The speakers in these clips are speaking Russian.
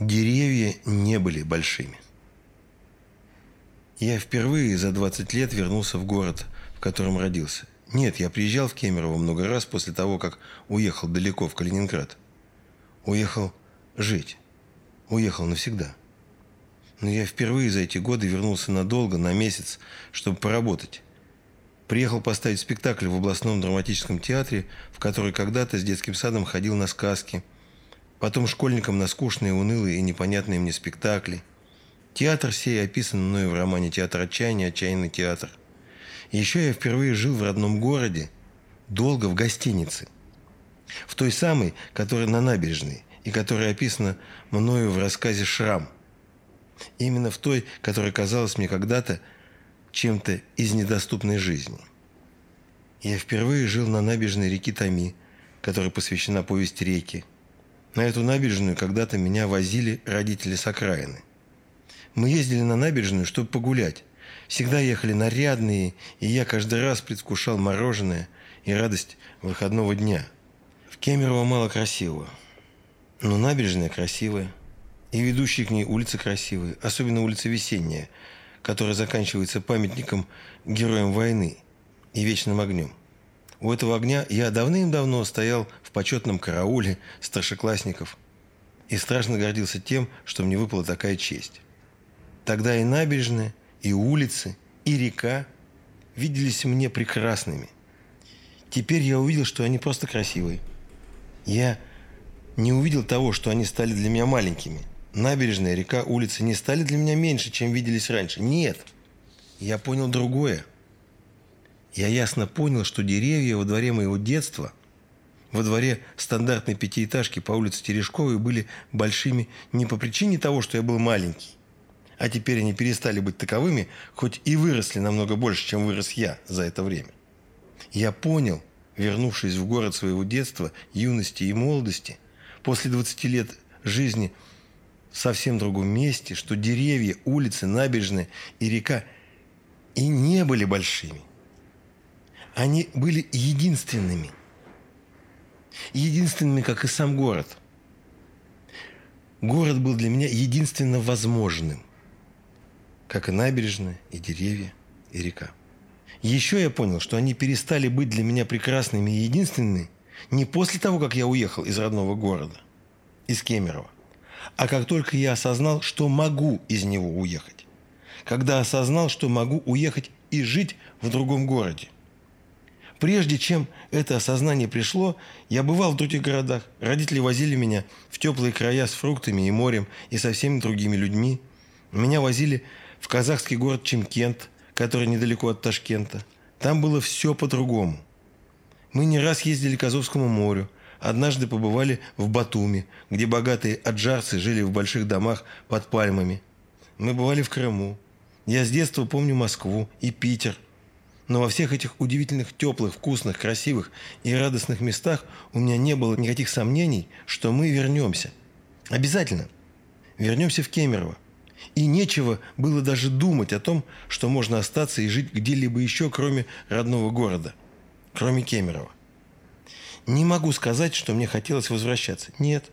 Деревья не были большими. Я впервые за 20 лет вернулся в город, в котором родился. Нет, я приезжал в Кемерово много раз после того, как уехал далеко в Калининград. Уехал жить. Уехал навсегда. Но я впервые за эти годы вернулся надолго, на месяц, чтобы поработать. Приехал поставить спектакль в областном драматическом театре, в который когда-то с детским садом ходил на сказки – потом школьникам на скучные, унылые и непонятные мне спектакли. Театр сей описан мною в романе «Театр отчаяния. Отчаянный театр». еще я впервые жил в родном городе, долго в гостинице. В той самой, которая на набережной, и которая описана мною в рассказе «Шрам». Именно в той, которая казалась мне когда-то чем-то из недоступной жизни. Я впервые жил на набережной реки Томи, которая посвящена повести «Реки», на эту набережную когда-то меня возили родители с окраины. Мы ездили на набережную, чтобы погулять. Всегда ехали нарядные, и я каждый раз предвкушал мороженое и радость выходного дня. В Кемерово мало красивого. Но набережная красивая. И ведущие к ней улицы красивые, особенно улица Весенняя, которая заканчивается памятником героям войны и вечным огнем. У этого огня я давным-давно стоял в почетном карауле старшеклассников и страшно гордился тем, что мне выпала такая честь. Тогда и набережная, и улицы, и река виделись мне прекрасными. Теперь я увидел, что они просто красивые. Я не увидел того, что они стали для меня маленькими. Набережная, река, улицы не стали для меня меньше, чем виделись раньше. Нет. Я понял другое – я ясно понял, что деревья во дворе моего детства, во дворе стандартной пятиэтажки по улице Терешковой были большими не по причине того, что я был маленький, а теперь они перестали быть таковыми, хоть и выросли намного больше, чем вырос я за это время. Я понял, вернувшись в город своего детства, юности и молодости, после 20 лет жизни в совсем другом месте, что деревья, улицы, набережные и река и не были большими. Они были единственными. Единственными, как и сам город. Город был для меня единственно возможным. Как и набережная, и деревья, и река. Еще я понял, что они перестали быть для меня прекрасными и единственными не после того, как я уехал из родного города, из Кемерово, а как только я осознал, что могу из него уехать. Когда осознал, что могу уехать и жить в другом городе. Прежде чем это осознание пришло, я бывал в других городах. Родители возили меня в теплые края с фруктами и морем, и со всеми другими людьми. Меня возили в казахский город Чемкент, который недалеко от Ташкента. Там было все по-другому. Мы не раз ездили к Азовскому морю, однажды побывали в Батуми, где богатые аджарцы жили в больших домах под пальмами. Мы бывали в Крыму. Я с детства помню Москву и Питер – но во всех этих удивительных, теплых, вкусных, красивых и радостных местах у меня не было никаких сомнений, что мы вернемся. Обязательно. Вернемся в Кемерово. И нечего было даже думать о том, что можно остаться и жить где-либо еще, кроме родного города. Кроме Кемерово. Не могу сказать, что мне хотелось возвращаться. Нет.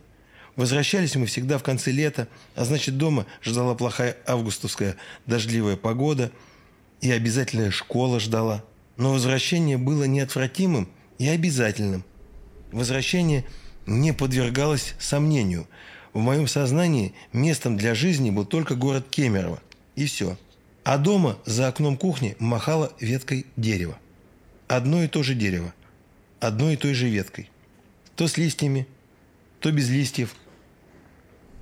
Возвращались мы всегда в конце лета, а значит дома ждала плохая августовская дождливая погода – и обязательная школа ждала. Но возвращение было неотвратимым и обязательным. Возвращение не подвергалось сомнению. В моем сознании местом для жизни был только город Кемерово. И все. А дома за окном кухни махало веткой дерева. Одно и то же дерево. Одной и той же веткой. То с листьями, то без листьев.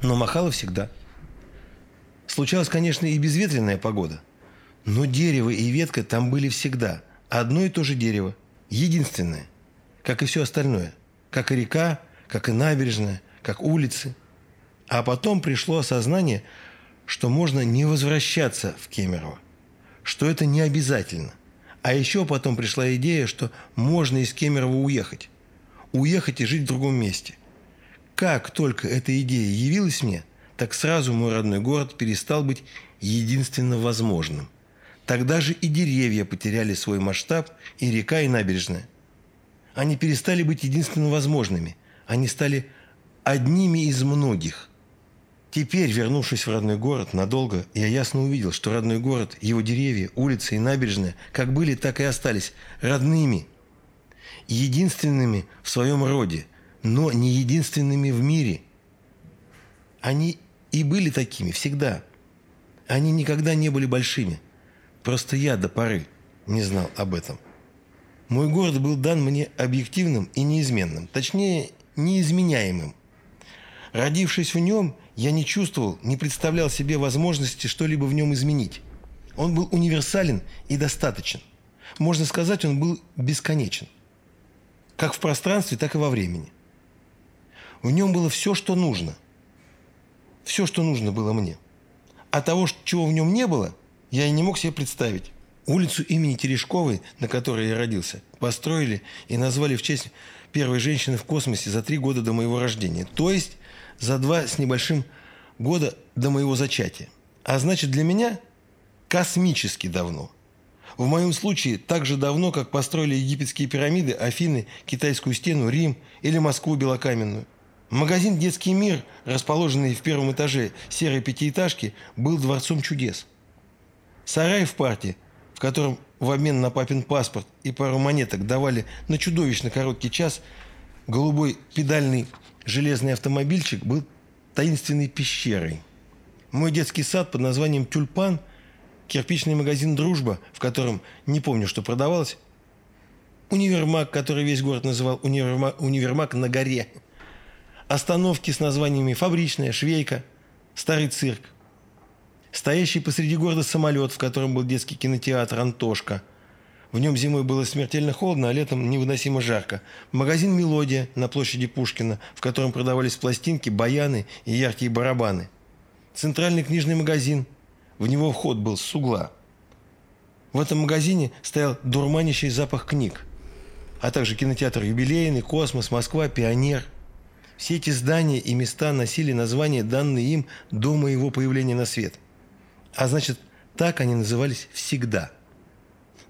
Но махало всегда. Случалась, конечно, и безветренная погода – но дерево и ветка там были всегда. Одно и то же дерево. Единственное. Как и все остальное. Как и река, как и набережная, как улицы. А потом пришло осознание, что можно не возвращаться в Кемерово. Что это не обязательно. А еще потом пришла идея, что можно из Кемерово уехать. Уехать и жить в другом месте. Как только эта идея явилась мне, так сразу мой родной город перестал быть единственно возможным. Тогда же и деревья потеряли свой масштаб, и река, и набережная. Они перестали быть единственно возможными. Они стали одними из многих. Теперь, вернувшись в родной город надолго, я ясно увидел, что родной город, его деревья, улицы и набережные как были, так и остались родными, единственными в своем роде, но не единственными в мире. Они и были такими всегда. Они никогда не были большими. Просто я до поры не знал об этом. Мой город был дан мне объективным и неизменным, точнее, неизменяемым. Родившись в нем, я не чувствовал, не представлял себе возможности что-либо в нем изменить. Он был универсален и достаточен. Можно сказать, он был бесконечен. Как в пространстве, так и во времени. В нем было все, что нужно. Все, что нужно было мне. А того, чего в нем не было, я и не мог себе представить. Улицу имени Терешковой, на которой я родился, построили и назвали в честь первой женщины в космосе за три года до моего рождения. То есть за два с небольшим года до моего зачатия. А значит, для меня космически давно. В моем случае так же давно, как построили египетские пирамиды, Афины, Китайскую стену, Рим или Москву белокаменную. Магазин «Детский мир», расположенный в первом этаже серой пятиэтажки, был дворцом чудес. Сарай в парте в котором в обмен на папин паспорт и пару монеток давали на чудовищно короткий час, голубой педальный железный автомобильчик был таинственной пещерой. Мой детский сад под названием «Тюльпан», кирпичный магазин «Дружба», в котором не помню, что продавалось, универмаг, который весь город называл универмаг, универмаг на горе, остановки с названиями «Фабричная», «Швейка», «Старый цирк», Стоящий посреди города самолет, в котором был детский кинотеатр «Антошка». В нем зимой было смертельно холодно, а летом невыносимо жарко. Магазин «Мелодия» на площади Пушкина, в котором продавались пластинки, баяны и яркие барабаны. Центральный книжный магазин. В него вход был с угла. В этом магазине стоял дурманящий запах книг. А также кинотеатр «Юбилейный», «Космос», «Москва», «Пионер». Все эти здания и места носили названия, данные им до моего появления на свет – а значит, так они назывались всегда.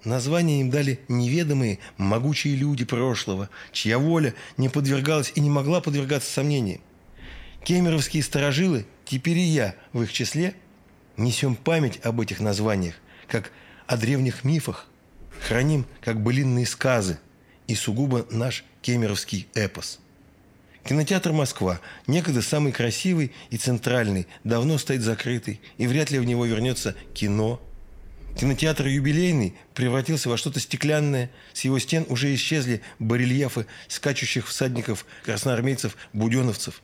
Название им дали неведомые, могучие люди прошлого, чья воля не подвергалась и не могла подвергаться сомнениям. Кемеровские сторожилы, теперь и я в их числе, несем память об этих названиях, как о древних мифах, храним как былинные сказы и сугубо наш кемеровский эпос – Кинотеатр «Москва», некогда самый красивый и центральный, давно стоит закрытый, и вряд ли в него вернется кино. Кинотеатр «Юбилейный» превратился во что-то стеклянное, с его стен уже исчезли барельефы скачущих всадников, красноармейцев, буденовцев.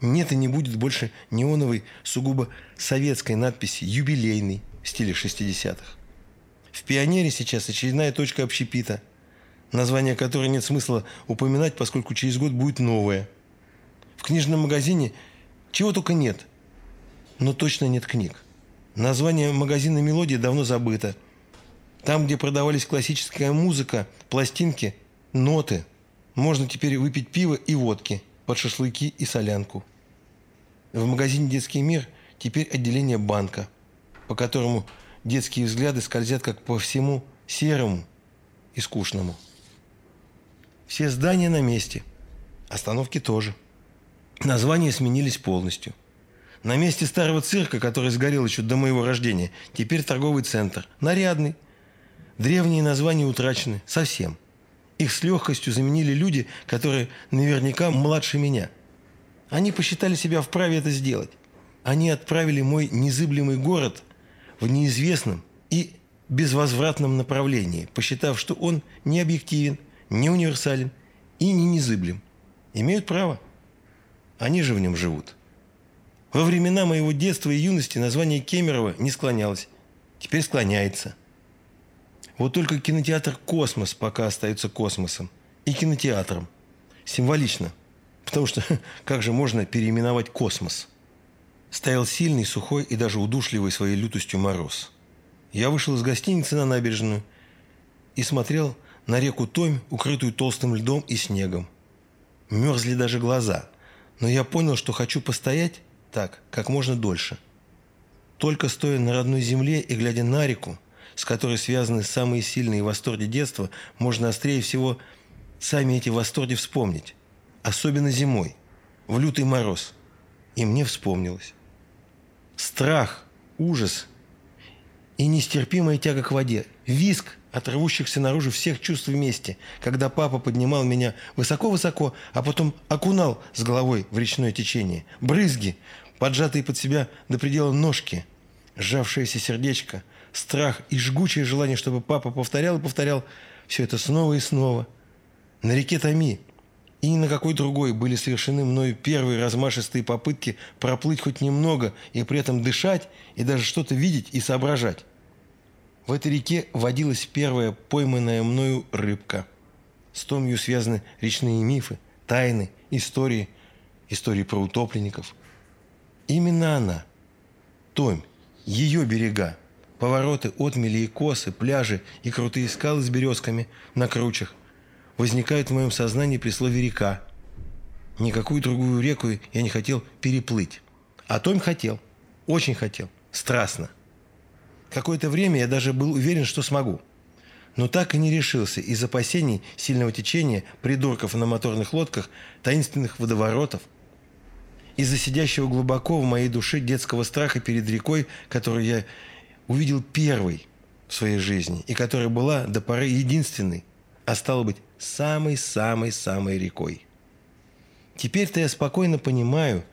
Нет и не будет больше неоновой, сугубо советской надписи «Юбилейный» в стиле 60-х. В «Пионере» сейчас очередная точка общепита – название которой нет смысла упоминать, поскольку через год будет новое. В книжном магазине чего только нет, но точно нет книг. Название магазина «Мелодия» давно забыто. Там, где продавались классическая музыка, пластинки, ноты, можно теперь выпить пиво и водки под шашлыки и солянку. В магазине «Детский мир» теперь отделение банка, по которому детские взгляды скользят как по всему серому и скучному. Все здания на месте. Остановки тоже. Названия сменились полностью. На месте старого цирка, который сгорел еще до моего рождения, теперь торговый центр. Нарядный. Древние названия утрачены. Совсем. Их с легкостью заменили люди, которые наверняка младше меня. Они посчитали себя вправе это сделать. Они отправили мой незыблемый город в неизвестном и безвозвратном направлении, посчитав, что он не объективен – не универсален и не незыблем. Имеют право. Они же в нем живут. Во времена моего детства и юности название Кемерово не склонялось. Теперь склоняется. Вот только кинотеатр «Космос» пока остается космосом. И кинотеатром. Символично. Потому что как же можно переименовать космос? Стоял сильный, сухой и даже удушливый своей лютостью мороз. Я вышел из гостиницы на набережную и смотрел на реку Томь, укрытую толстым льдом и снегом. Мерзли даже глаза, но я понял, что хочу постоять так, как можно дольше. Только стоя на родной земле и глядя на реку, с которой связаны самые сильные восторги детства, можно острее всего сами эти восторги вспомнить. Особенно зимой, в лютый мороз. И мне вспомнилось. Страх, ужас и нестерпимая тяга к воде. Виск от рвущихся наружу всех чувств вместе, когда папа поднимал меня высоко-высоко, а потом окунал с головой в речное течение. Брызги, поджатые под себя до предела ножки, сжавшееся сердечко, страх и жгучее желание, чтобы папа повторял и повторял все это снова и снова. На реке Томи и ни на какой другой были совершены мною первые размашистые попытки проплыть хоть немного и при этом дышать и даже что-то видеть и соображать. В этой реке водилась первая пойманная мною рыбка. С Томью связаны речные мифы, тайны, истории, истории про утопленников. Именно она, Томь, ее берега, повороты, отмели и косы, пляжи и крутые скалы с березками на кручах возникают в моем сознании при слове «река». Никакую другую реку я не хотел переплыть. А Том хотел. Очень хотел. Страстно. Какое-то время я даже был уверен, что смогу. Но так и не решился из опасений сильного течения, придурков на моторных лодках, таинственных водоворотов. Из-за сидящего глубоко в моей душе детского страха перед рекой, которую я увидел первой в своей жизни и которая была до поры единственной, а стало быть, самой-самой-самой рекой. Теперь-то я спокойно понимаю,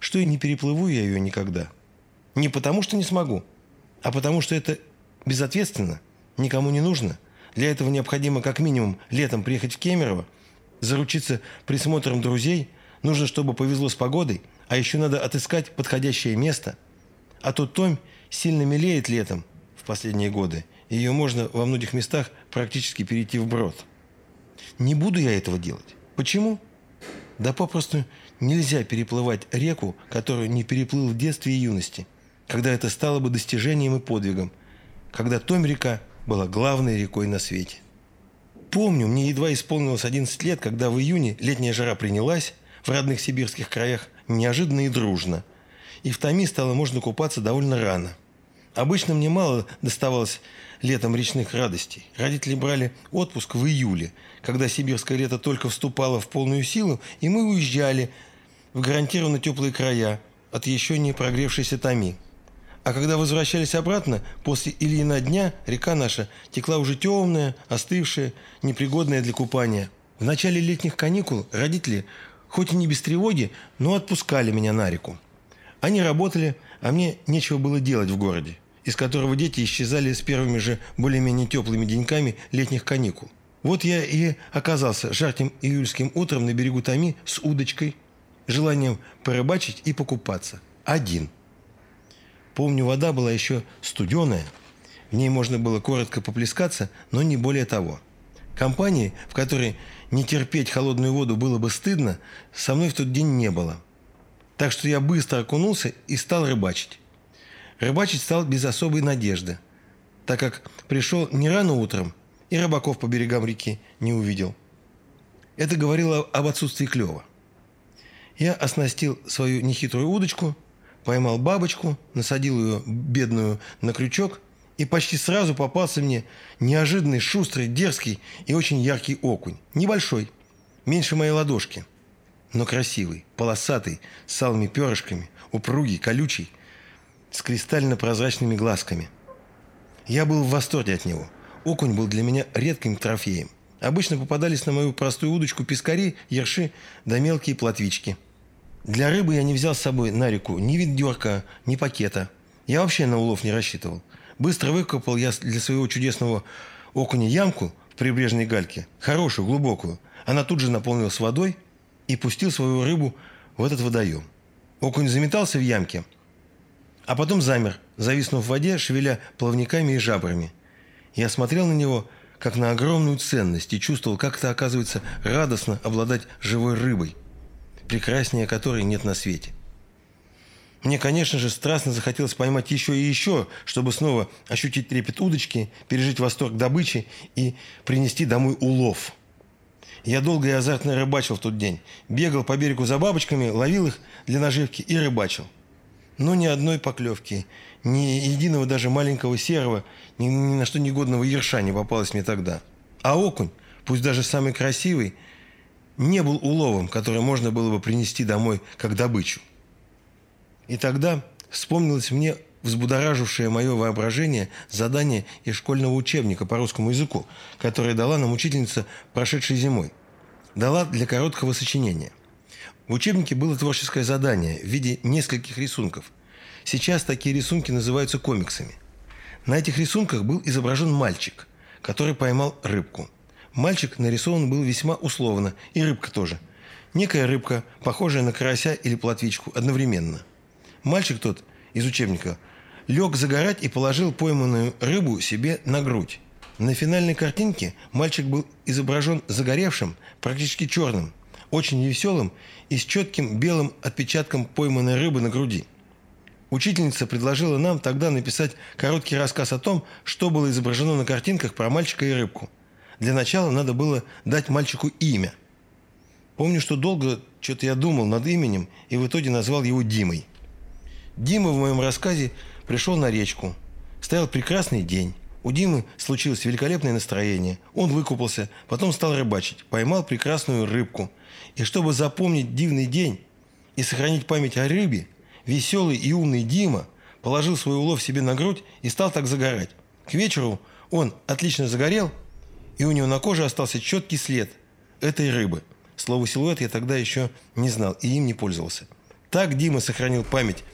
что и не переплыву я ее никогда. Не потому, что не смогу, а потому, что это безответственно, никому не нужно. Для этого необходимо как минимум летом приехать в Кемерово, заручиться присмотром друзей, нужно, чтобы повезло с погодой, а еще надо отыскать подходящее место. А то Томь сильно мелеет летом в последние годы, и ее можно во многих местах практически перейти вброд. Не буду я этого делать. Почему? Да попросту нельзя переплывать реку, которую не переплыл в детстве и юности, когда это стало бы достижением и подвигом, когда Том-река была главной рекой на свете. Помню, мне едва исполнилось 11 лет, когда в июне летняя жара принялась в родных сибирских краях неожиданно и дружно. И в Томи стало можно купаться довольно рано. Обычно мне мало доставалось летом речных радостей. Родители брали отпуск в июле, когда сибирское лето только вступало в полную силу, и мы уезжали в гарантированно теплые края от еще не прогревшейся томи. А когда возвращались обратно, после Ильина дня река наша текла уже темная, остывшая, непригодная для купания. В начале летних каникул родители, хоть и не без тревоги, но отпускали меня на реку. Они работали, а мне нечего было делать в городе из которого дети исчезали с первыми же более-менее теплыми деньками летних каникул. Вот я и оказался жарким июльским утром на берегу Томи с удочкой, желанием порыбачить и покупаться. Один. Помню, вода была еще студеная, в ней можно было коротко поплескаться, но не более того. Компании, в которой не терпеть холодную воду было бы стыдно, со мной в тот день не было. Так что я быстро окунулся и стал рыбачить. Рыбачить стал без особой надежды, так как пришел не рано утром и рыбаков по берегам реки не увидел. Это говорило об отсутствии клёва. Я оснастил свою нехитрую удочку, поймал бабочку, насадил ее бедную на крючок, и почти сразу попался мне неожиданный, шустрый, дерзкий и очень яркий окунь. Небольшой, меньше моей ладошки, но красивый, полосатый, с алыми перышками, упругий, колючий, с кристально-прозрачными глазками. Я был в восторге от него. Окунь был для меня редким трофеем. Обычно попадались на мою простую удочку пескари, ерши да мелкие плотвички. Для рыбы я не взял с собой на реку ни ведерка, ни пакета. Я вообще на улов не рассчитывал. Быстро выкопал я для своего чудесного окуня ямку в прибрежной гальке, хорошую, глубокую. Она тут же наполнилась водой и пустил свою рыбу в этот водоем. Окунь заметался в ямке – а потом замер, зависнув в воде, шевеля плавниками и жабрами. Я смотрел на него, как на огромную ценность, и чувствовал, как это оказывается радостно обладать живой рыбой, прекраснее которой нет на свете. Мне, конечно же, страстно захотелось поймать еще и еще, чтобы снова ощутить трепет удочки, пережить восторг добычи и принести домой улов. Я долго и азартно рыбачил в тот день. Бегал по берегу за бабочками, ловил их для наживки и рыбачил. Но ни одной поклевки, ни единого даже маленького серого, ни, ни на что негодного ерша не попалось мне тогда. А окунь, пусть даже самый красивый, не был уловом, который можно было бы принести домой как добычу. И тогда вспомнилось мне взбудоражившее мое воображение задание из школьного учебника по русскому языку, которое дала нам учительница прошедшей зимой. Дала для короткого сочинения. В учебнике было творческое задание в виде нескольких рисунков. Сейчас такие рисунки называются комиксами. На этих рисунках был изображен мальчик, который поймал рыбку. Мальчик нарисован был весьма условно, и рыбка тоже. Некая рыбка, похожая на карася или плотвичку, одновременно. Мальчик тот из учебника лег загорать и положил пойманную рыбу себе на грудь. На финальной картинке мальчик был изображен загоревшим, практически черным, очень веселым и с четким белым отпечатком пойманной рыбы на груди. Учительница предложила нам тогда написать короткий рассказ о том, что было изображено на картинках про мальчика и рыбку. Для начала надо было дать мальчику имя. Помню, что долго что-то я думал над именем и в итоге назвал его Димой. Дима в моем рассказе пришел на речку. Стоял прекрасный день. У Димы случилось великолепное настроение. Он выкупался, потом стал рыбачить, поймал прекрасную рыбку. И чтобы запомнить дивный день и сохранить память о рыбе, веселый и умный Дима положил свой улов себе на грудь и стал так загорать. К вечеру он отлично загорел, и у него на коже остался четкий след этой рыбы. Слово «силуэт» я тогда еще не знал и им не пользовался. Так Дима сохранил память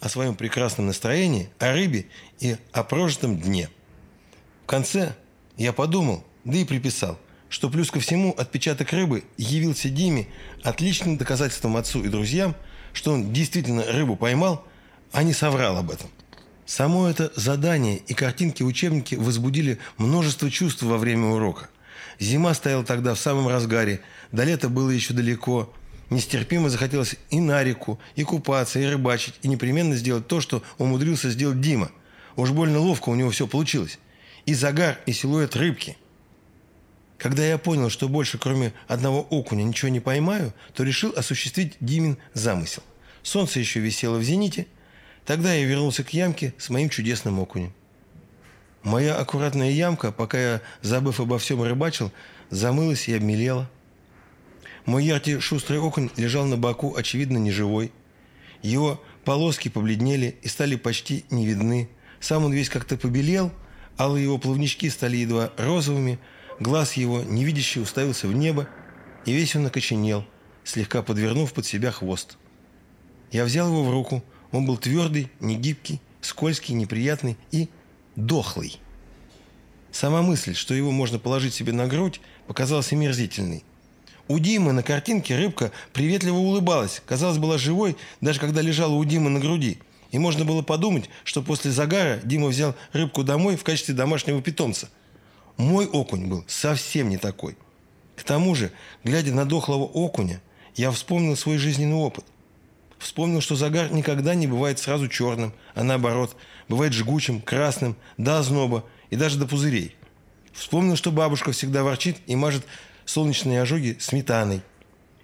о своем прекрасном настроении, о рыбе и о прожитом дне. В конце я подумал, да и приписал, что плюс ко всему отпечаток рыбы явился Диме отличным доказательством отцу и друзьям, что он действительно рыбу поймал, а не соврал об этом. Само это задание и картинки учебники возбудили множество чувств во время урока. Зима стояла тогда в самом разгаре, до лета было еще далеко – Нестерпимо захотелось и на реку, и купаться, и рыбачить, и непременно сделать то, что умудрился сделать Дима. Уж больно ловко у него все получилось. И загар, и силуэт рыбки. Когда я понял, что больше кроме одного окуня ничего не поймаю, то решил осуществить Димин замысел. Солнце еще висело в зените. Тогда я вернулся к ямке с моим чудесным окунем. Моя аккуратная ямка, пока я, забыв обо всем, рыбачил, замылась и обмелела. Мой яркий шустрый окунь лежал на боку, очевидно, неживой. Его полоски побледнели и стали почти не видны. Сам он весь как-то побелел, алые его плавнички стали едва розовыми, глаз его, невидящий, уставился в небо, и весь он окоченел, слегка подвернув под себя хвост. Я взял его в руку. Он был твердый, негибкий, скользкий, неприятный и дохлый. Сама мысль, что его можно положить себе на грудь, показалась омерзительной. У Димы на картинке рыбка приветливо улыбалась, казалось, была живой, даже когда лежала у Димы на груди. И можно было подумать, что после загара Дима взял рыбку домой в качестве домашнего питомца. Мой окунь был совсем не такой. К тому же, глядя на дохлого окуня, я вспомнил свой жизненный опыт. Вспомнил, что загар никогда не бывает сразу черным, а наоборот, бывает жгучим, красным, до озноба и даже до пузырей. Вспомнил, что бабушка всегда ворчит и мажет солнечные ожоги сметаной.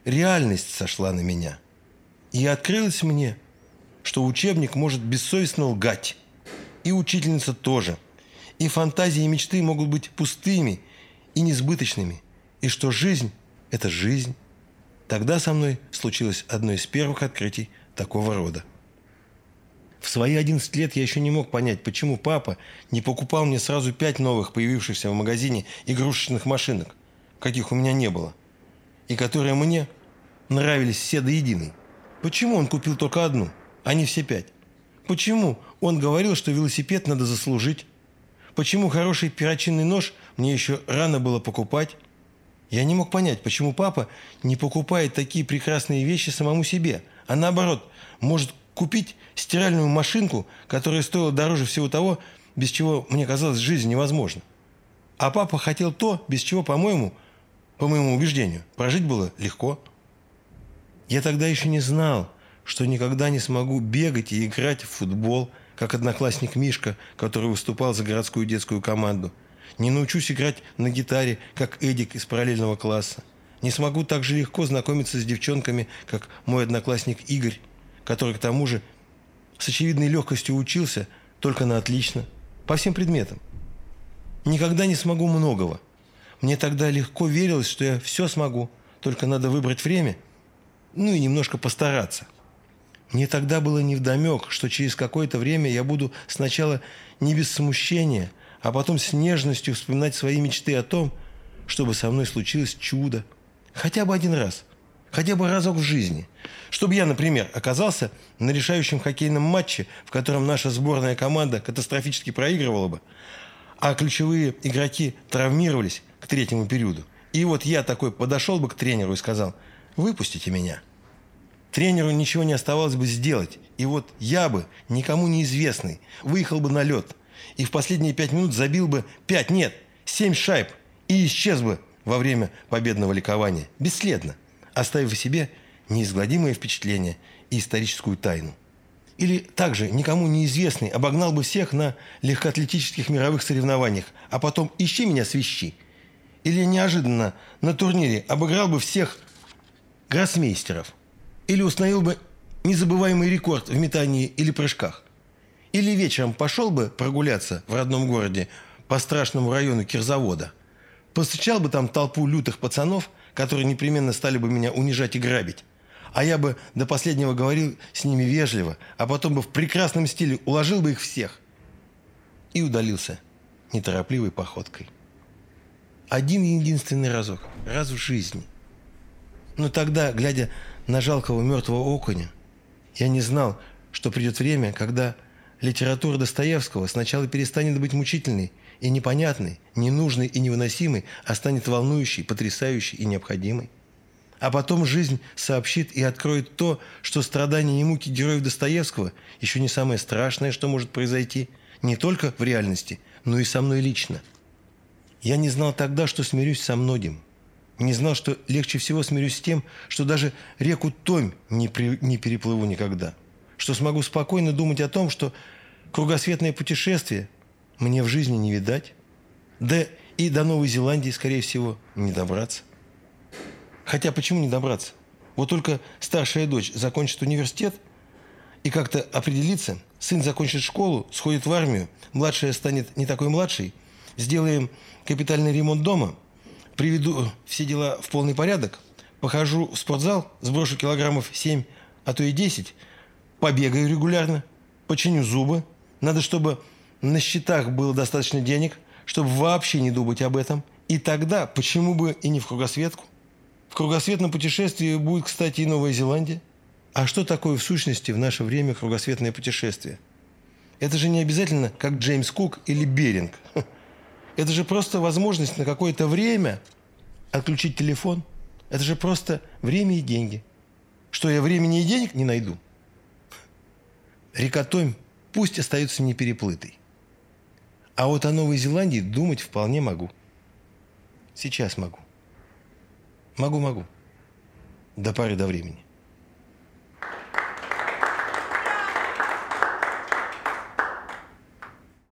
Реальность сошла на меня. И открылось мне, что учебник может бессовестно лгать. И учительница тоже. И фантазии и мечты могут быть пустыми и несбыточными. И что жизнь – это жизнь. Тогда со мной случилось одно из первых открытий такого рода. В свои 11 лет я еще не мог понять, почему папа не покупал мне сразу пять новых появившихся в магазине игрушечных машинок каких у меня не было, и которые мне нравились все до единой. Почему он купил только одну, а не все пять? Почему он говорил, что велосипед надо заслужить? Почему хороший перочинный нож мне еще рано было покупать? Я не мог понять, почему папа не покупает такие прекрасные вещи самому себе, а наоборот, может купить стиральную машинку, которая стоила дороже всего того, без чего, мне казалось, жизнь невозможна. А папа хотел то, без чего, по-моему, по моему убеждению, прожить было легко. Я тогда еще не знал, что никогда не смогу бегать и играть в футбол, как одноклассник Мишка, который выступал за городскую детскую команду. Не научусь играть на гитаре, как Эдик из параллельного класса. Не смогу так же легко знакомиться с девчонками, как мой одноклассник Игорь, который к тому же с очевидной легкостью учился только на отлично, по всем предметам. Никогда не смогу многого – мне тогда легко верилось, что я все смогу, только надо выбрать время, ну и немножко постараться. Мне тогда было невдомек, что через какое-то время я буду сначала не без смущения, а потом с нежностью вспоминать свои мечты о том, чтобы со мной случилось чудо. Хотя бы один раз. Хотя бы разок в жизни. Чтобы я, например, оказался на решающем хоккейном матче, в котором наша сборная команда катастрофически проигрывала бы, а ключевые игроки травмировались к третьему периоду. И вот я такой подошел бы к тренеру и сказал, выпустите меня. Тренеру ничего не оставалось бы сделать. И вот я бы, никому неизвестный, выехал бы на лед. И в последние пять минут забил бы пять, нет, семь шайб. И исчез бы во время победного ликования. Бесследно. Оставив себе неизгладимое впечатление и историческую тайну. Или также никому неизвестный обогнал бы всех на легкоатлетических мировых соревнованиях, а потом «ищи меня, свищи». Или неожиданно на турнире обыграл бы всех гроссмейстеров – или установил бы незабываемый рекорд в метании или прыжках. Или вечером пошел бы прогуляться в родном городе по страшному району Кирзавода. Посвящал бы там толпу лютых пацанов, которые непременно стали бы меня унижать и грабить. А я бы до последнего говорил с ними вежливо, а потом бы в прекрасном стиле уложил бы их всех. И удалился неторопливой походкой. Один единственный разок, раз в жизни. Но тогда, глядя на жалкого мертвого окуня. Я не знал, что придет время, когда литература Достоевского сначала перестанет быть мучительной и непонятной, ненужной и невыносимой, а станет волнующей, потрясающей и необходимой. А потом жизнь сообщит и откроет то, что страдания и муки героев Достоевского еще не самое страшное, что может произойти, не только в реальности, но и со мной лично. Я не знал тогда, что смирюсь со многим – не знал, что легче всего смирюсь с тем, что даже реку Томь не, при, не переплыву никогда. Что смогу спокойно думать о том, что кругосветное путешествие мне в жизни не видать. Да и до Новой Зеландии, скорее всего, не добраться. Хотя почему не добраться? Вот только старшая дочь закончит университет и как-то определится, сын закончит школу, сходит в армию, младшая станет не такой младшей, сделаем капитальный ремонт дома – приведу все дела в полный порядок, похожу в спортзал, сброшу килограммов 7, а то и 10, побегаю регулярно, починю зубы. Надо, чтобы на счетах было достаточно денег, чтобы вообще не думать об этом. И тогда почему бы и не в кругосветку? В кругосветном путешествии будет, кстати, и Новая Зеландия. А что такое в сущности в наше время кругосветное путешествие? Это же не обязательно как Джеймс Кук или Беринг. Это же просто возможность на какое-то время отключить телефон. Это же просто время и деньги. Что я времени и денег не найду? Река Томь пусть остается непереплытой. А вот о Новой Зеландии думать вполне могу. Сейчас могу. Могу-могу. До пары до времени.